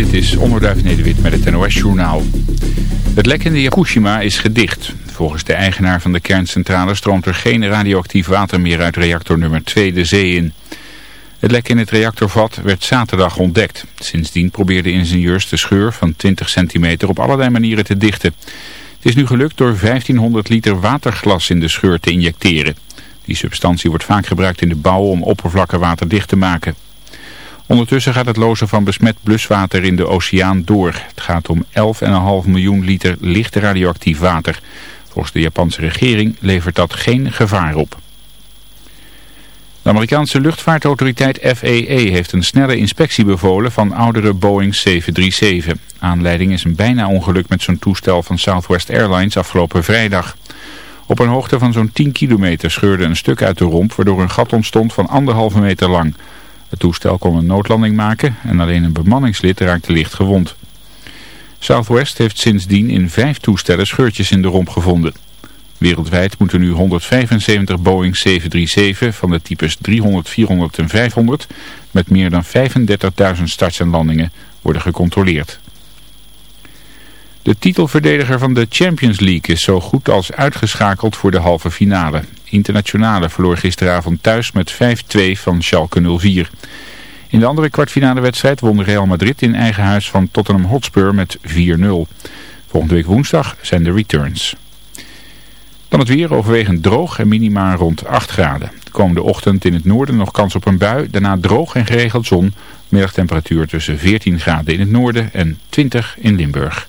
Dit is Onderduif Nederwit met het NOS-journaal. Het lek in de Yakushima is gedicht. Volgens de eigenaar van de kerncentrale stroomt er geen radioactief water meer uit reactor nummer 2 de zee in. Het lek in het reactorvat werd zaterdag ontdekt. Sindsdien probeerden ingenieurs de scheur van 20 centimeter op allerlei manieren te dichten. Het is nu gelukt door 1500 liter waterglas in de scheur te injecteren. Die substantie wordt vaak gebruikt in de bouw om oppervlakken waterdicht te maken. Ondertussen gaat het lozen van besmet bluswater in de oceaan door. Het gaat om 11,5 miljoen liter licht radioactief water. Volgens de Japanse regering levert dat geen gevaar op. De Amerikaanse luchtvaartautoriteit FAA heeft een snelle inspectie bevolen van oudere Boeing 737. Aanleiding is een bijna ongeluk met zo'n toestel van Southwest Airlines afgelopen vrijdag. Op een hoogte van zo'n 10 kilometer scheurde een stuk uit de romp waardoor een gat ontstond van anderhalve meter lang. Het toestel kon een noodlanding maken en alleen een bemanningslid raakte licht gewond. Southwest heeft sindsdien in vijf toestellen scheurtjes in de romp gevonden. Wereldwijd moeten nu 175 Boeing 737 van de types 300, 400 en 500 met meer dan 35.000 starts en landingen worden gecontroleerd. De titelverdediger van de Champions League is zo goed als uitgeschakeld voor de halve finale. Internationale verloor gisteravond thuis met 5-2 van Schalke 04. In de andere kwartfinale wedstrijd won Real Madrid in eigen huis van Tottenham Hotspur met 4-0. Volgende week woensdag zijn de returns. Dan het weer overwegend droog en minima rond 8 graden. De komende ochtend in het noorden nog kans op een bui. Daarna droog en geregeld zon. Middagtemperatuur tussen 14 graden in het noorden en 20 in Limburg.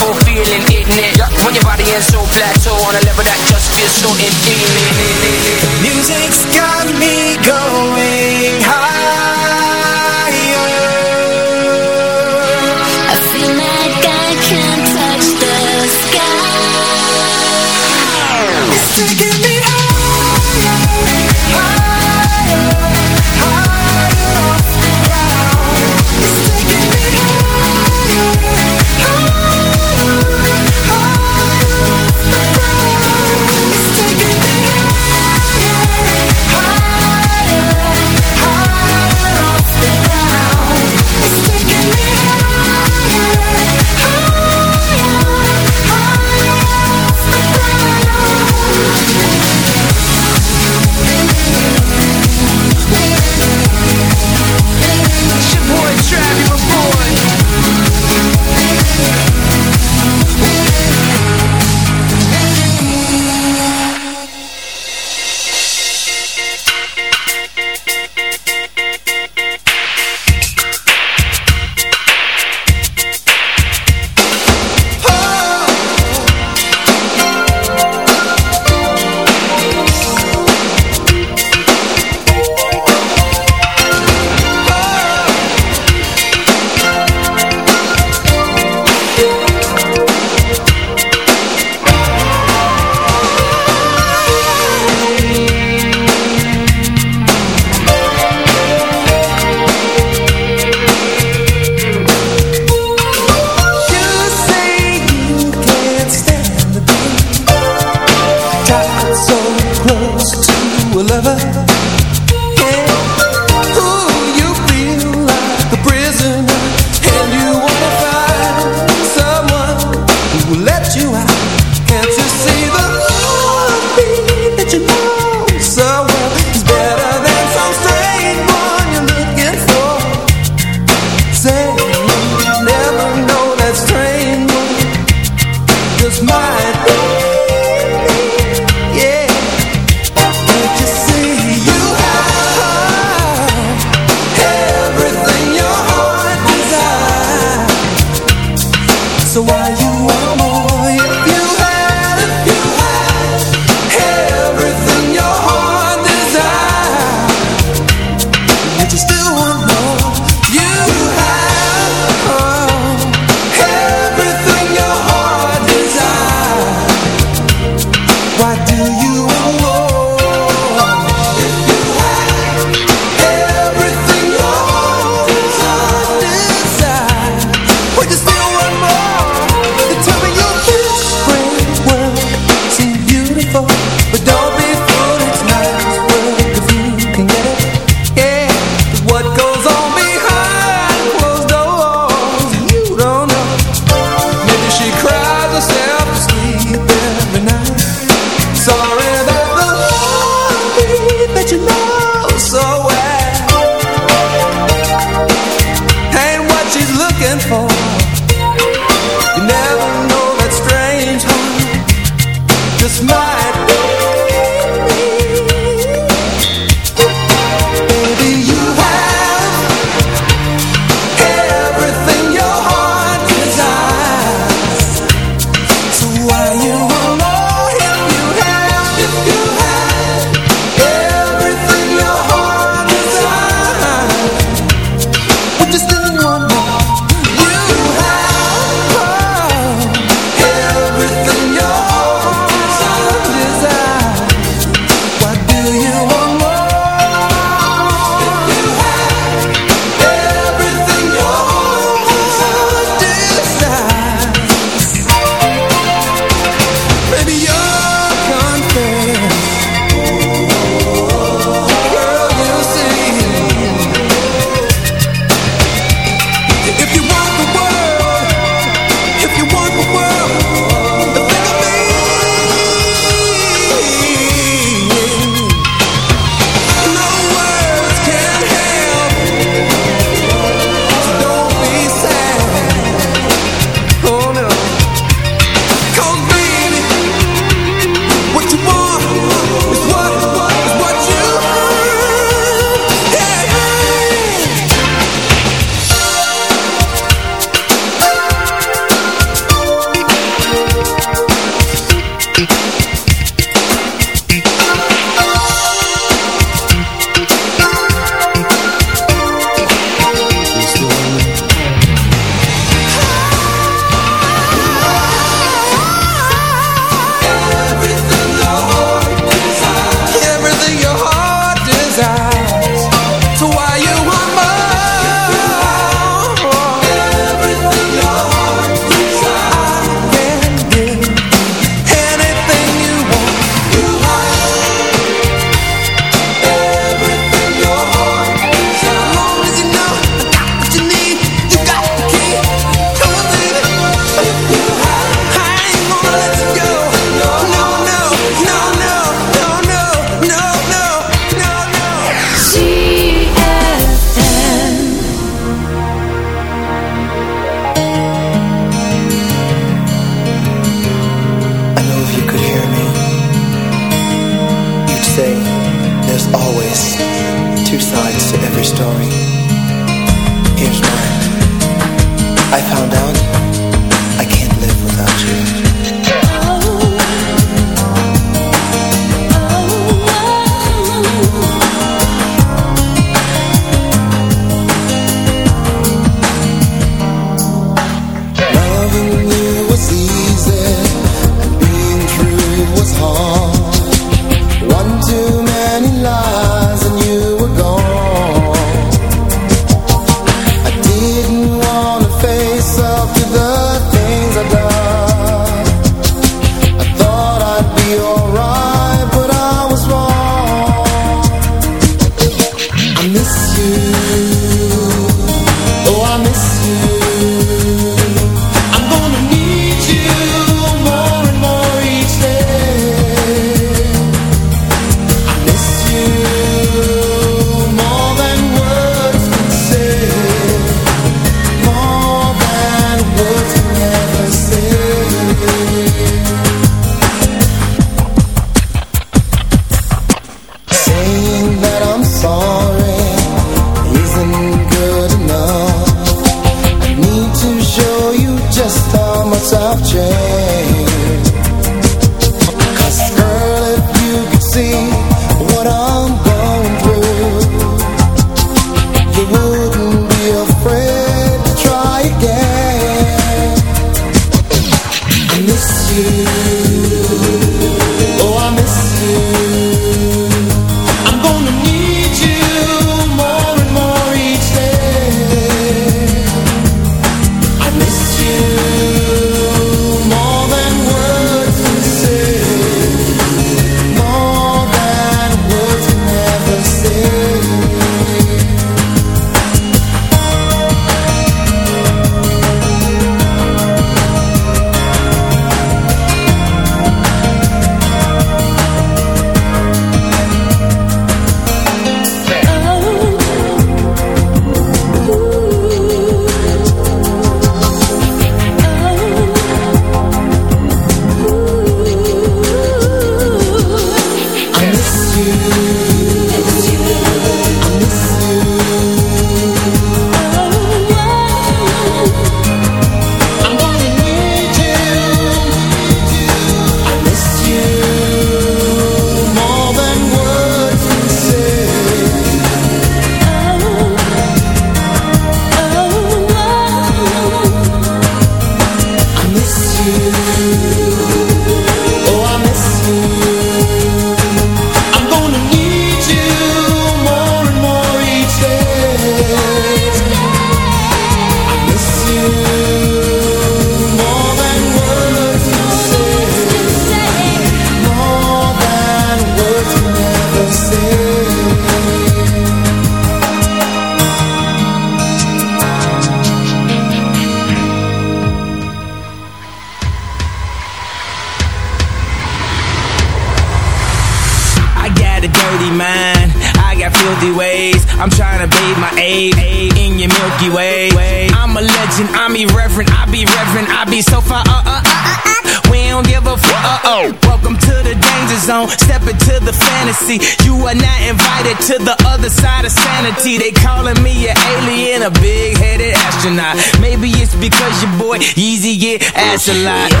socialize.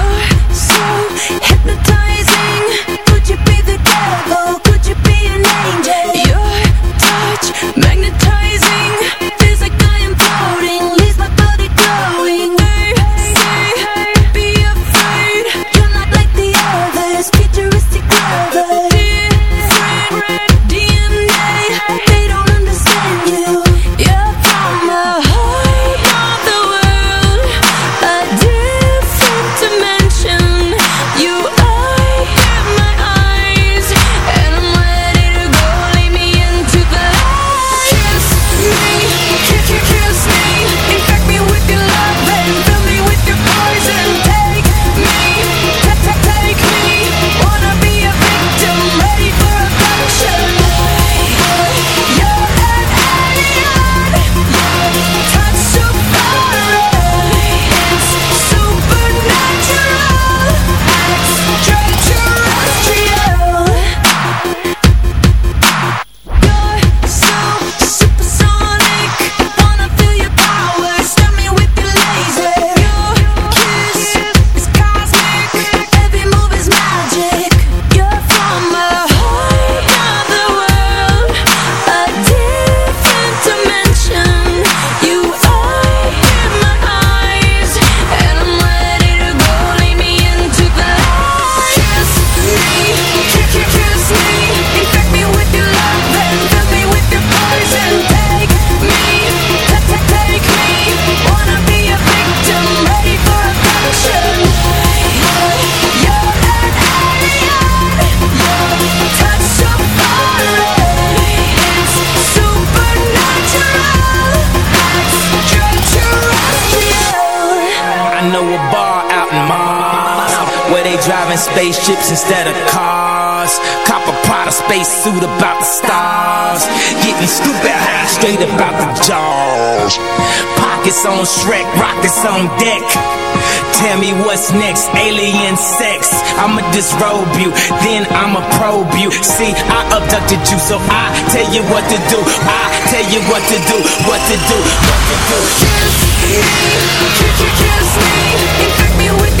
own Shrek, rockets on deck. Tell me what's next, alien sex. I'ma disrobe you, then I'ma probe you. See, I abducted you, so I tell you what to do. I tell you what to do, what to do, what to do. Kiss me, kiss me, kiss me, infect me with.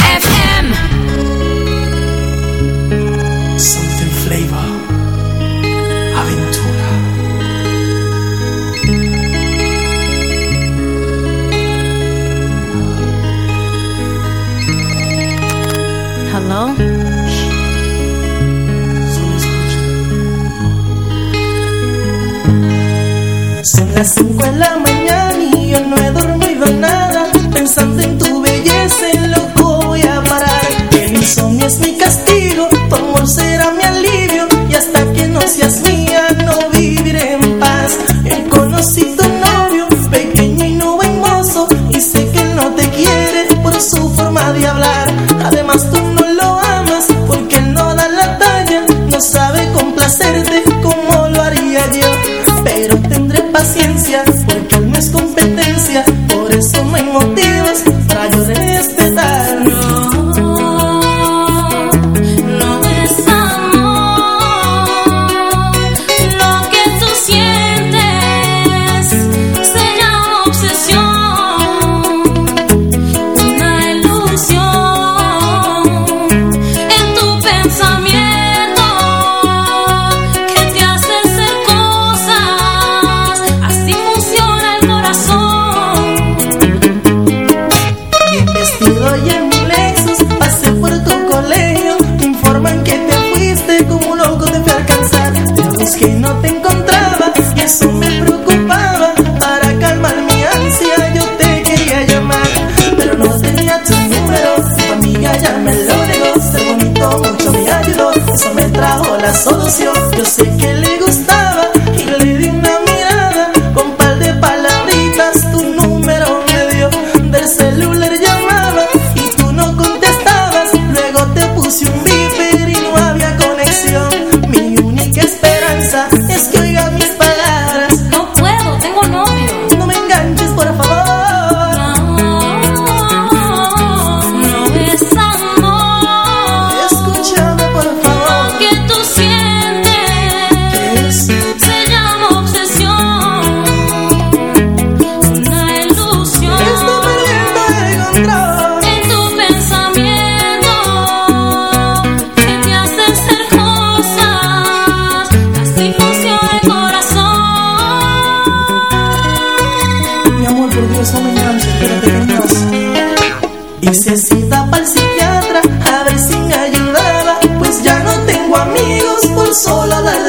las cinco en la me motivas por sola la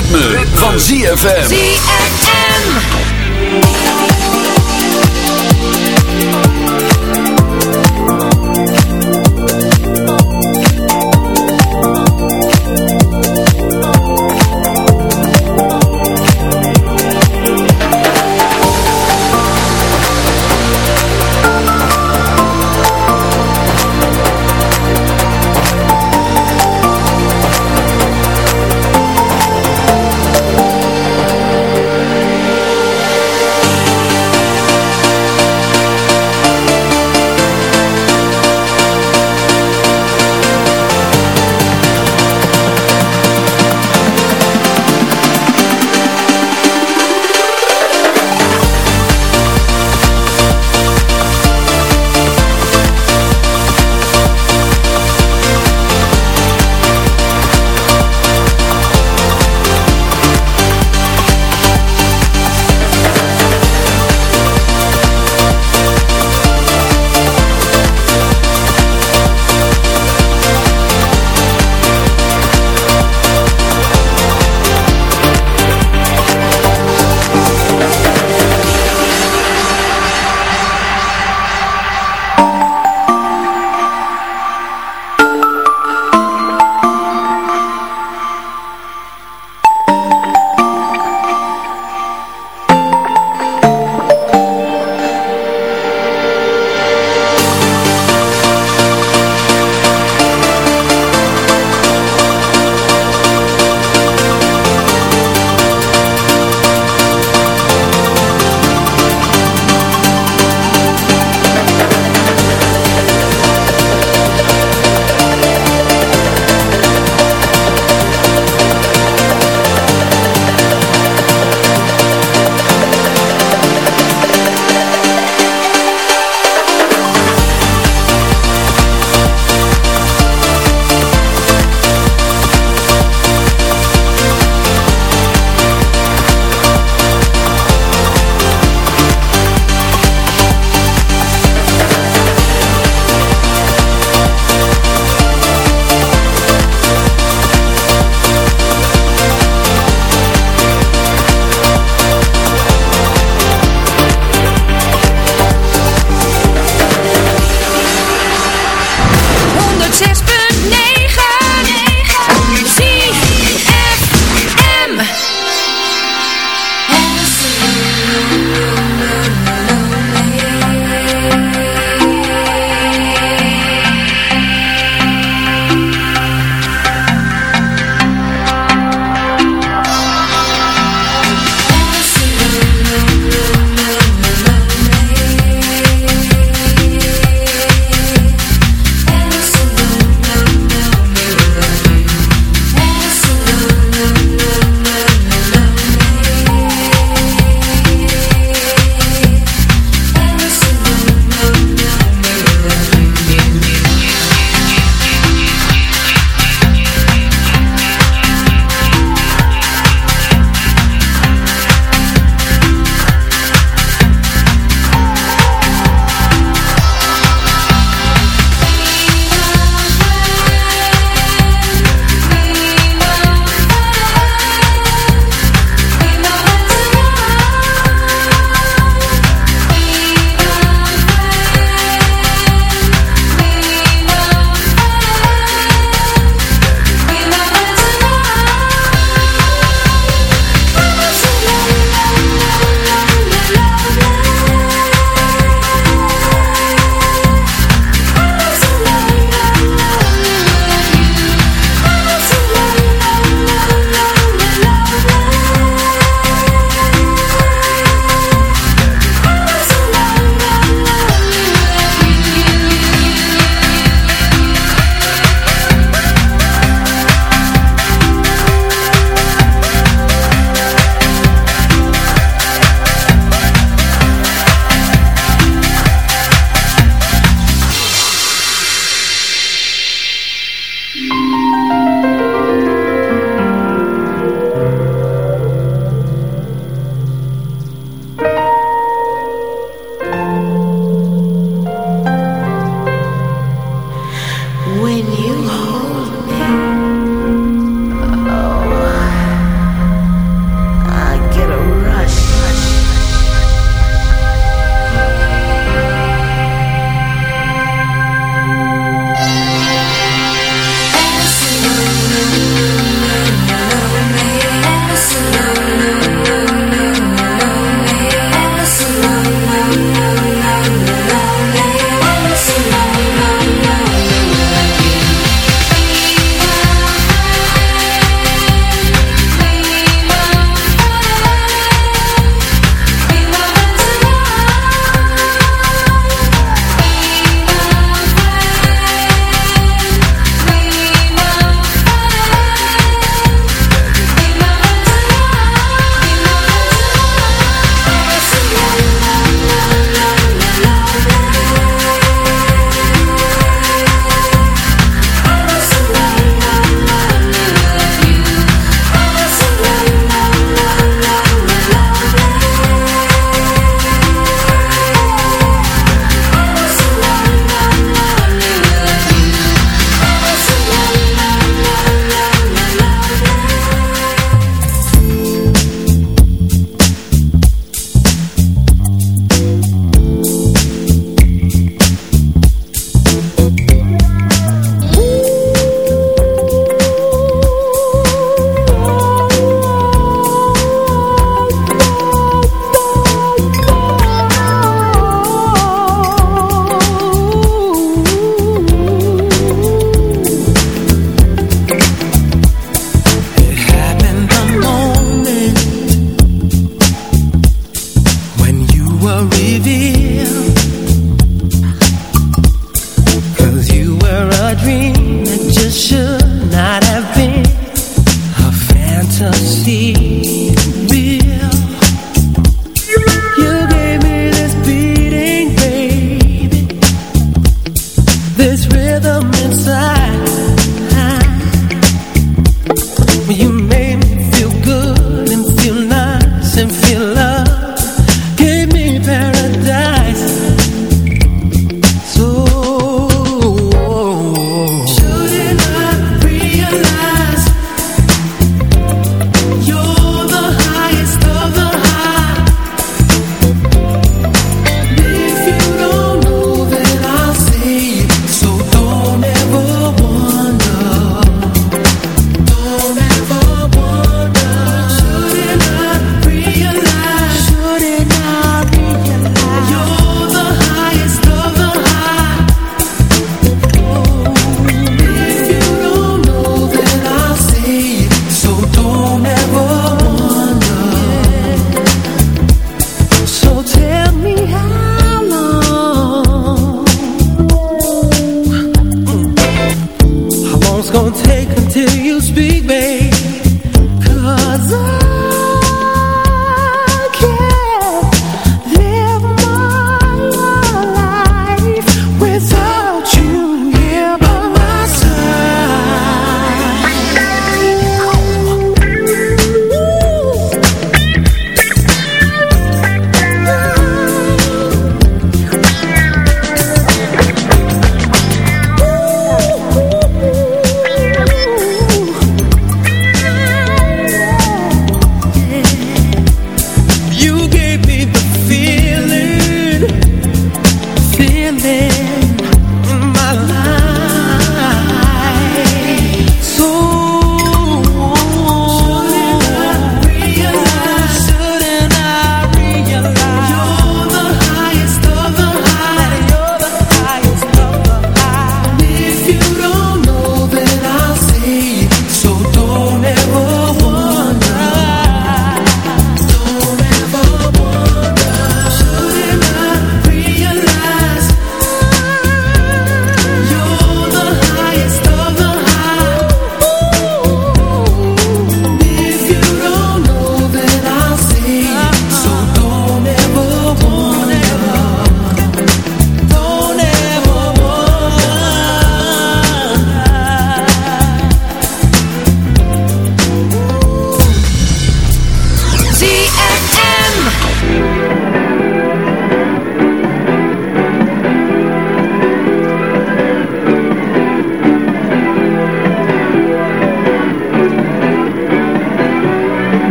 Ritme, van. ZFM.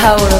House.